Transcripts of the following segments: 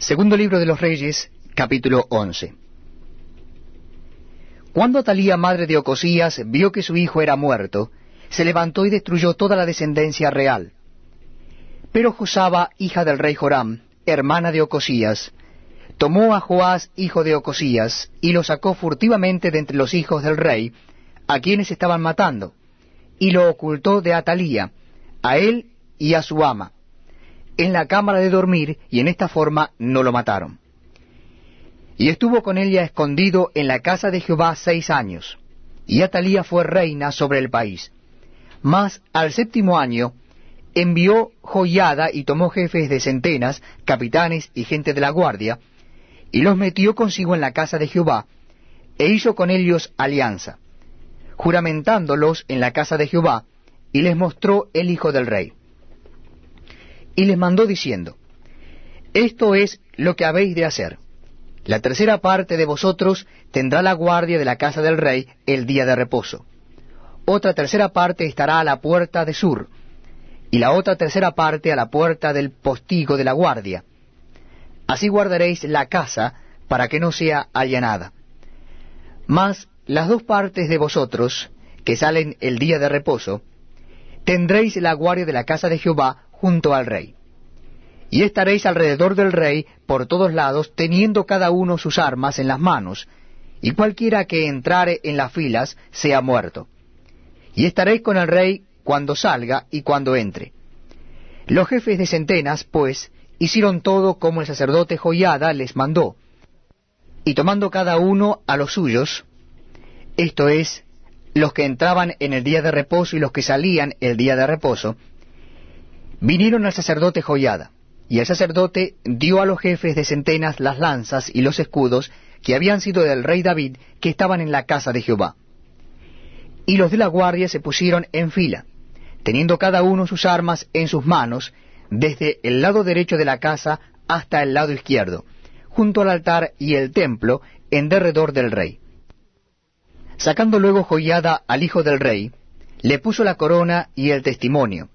Segundo libro de los Reyes, capítulo 11. Cuando Atalía, madre de Ocosías, vio que su hijo era muerto, se levantó y destruyó toda la descendencia real. Pero Josaba, hija del rey Joram, hermana de Ocosías, tomó a Joás, hijo de Ocosías, y lo sacó furtivamente de entre los hijos del rey, a quienes estaban matando, y lo ocultó de Atalía, a él y a su ama en la cámara de dormir, y en esta forma no lo mataron. Y estuvo con ella escondido en la casa de Jehová seis años, y Atalía fue reina sobre el país. Mas al séptimo año envió joyada y tomó jefes de centenas, capitanes y gente de la guardia, y los metió consigo en la casa de Jehová, e hizo con ellos alianza, juramentándolos en la casa de Jehová, y les mostró el hijo del rey y les mandó diciendo, Esto es lo que habéis de hacer. La tercera parte de vosotros tendrá la guardia de la casa del rey el día de reposo. Otra tercera parte estará a la puerta de sur, y la otra tercera parte a la puerta del postigo de la guardia. Así guardaréis la casa para que no sea allanada. Mas las dos partes de vosotros, que salen el día de reposo, tendréis la guardia de la casa de Jehová junto al rey. Y estaréis alrededor del rey por todos lados, teniendo cada uno sus armas en las manos, y cualquiera que entrare en las filas sea muerto. Y estaréis con el rey cuando salga y cuando entre. Los jefes de centenas, pues, hicieron todo como el sacerdote Joiada les mandó, y tomando cada uno a los suyos, esto es, los que entraban en el día de reposo y los que salían el día de reposo, Vinieron al sacerdote Joiada, y el sacerdote dio a los jefes de centenas las lanzas y los escudos que habían sido del rey David, que estaban en la casa de Jehová. Y los de la guardia se pusieron en fila, teniendo cada uno sus armas en sus manos, desde el lado derecho de la casa hasta el lado izquierdo, junto al altar y el templo, en derredor del rey. Sacando luego Joiada al hijo del rey, le puso la corona y el testimonio,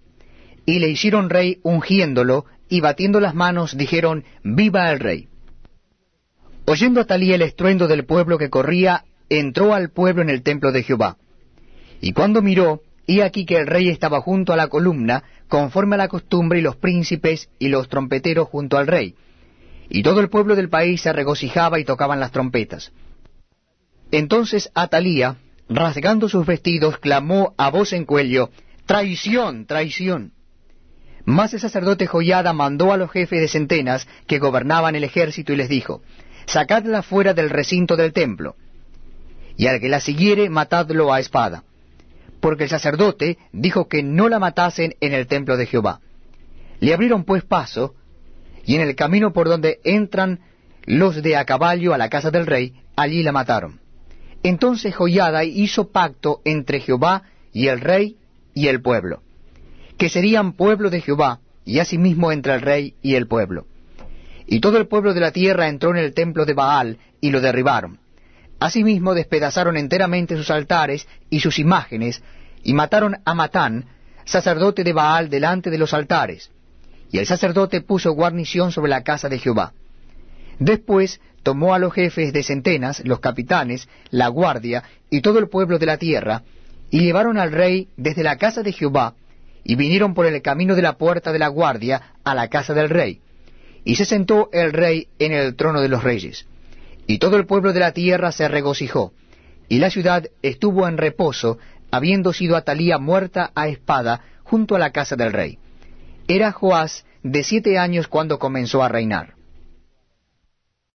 y le hicieron rey ungiéndolo, y batiendo las manos dijeron, Viva el rey. Oyendo Atalía el estruendo del pueblo que corría, entró al pueblo en el templo de Jehová. Y cuando miró, y aquí que el rey estaba junto a la columna, conforme a la costumbre, y los príncipes y los trompeteros junto al rey. Y todo el pueblo del país se regocijaba y tocaban las trompetas. Entonces Atalía, rasgando sus vestidos, clamó a voz en cuello, Traición, traición. Mas el sacerdote Joyada mandó a los jefes de centenas que gobernaban el ejército y les dijo, Sacadla fuera del recinto del templo, y al que la siguiere matadlo a espada. Porque el sacerdote dijo que no la matasen en el templo de Jehová. Le abrieron pues paso, y en el camino por donde entran los de a caballo a la casa del rey, allí la mataron. Entonces Joyada hizo pacto entre Jehová y el rey y el pueblo que serían pueblo de Jehová, y asimismo entre el rey y el pueblo. Y todo el pueblo de la tierra entró en el templo de Baal, y lo derribaron. Asimismo despedazaron enteramente sus altares y sus imágenes, y mataron a Matán, sacerdote de Baal, delante de los altares. Y el sacerdote puso guarnición sobre la casa de Jehová. Después tomó a los jefes de centenas, los capitanes, la guardia y todo el pueblo de la tierra, y llevaron al rey desde la casa de Jehová, y vinieron por el camino de la puerta de la guardia a la casa del rey. Y se sentó el rey en el trono de los reyes. Y todo el pueblo de la tierra se regocijó, y la ciudad estuvo en reposo, habiendo sido Atalía muerta a espada junto a la casa del rey. Era Joás de siete años cuando comenzó a reinar.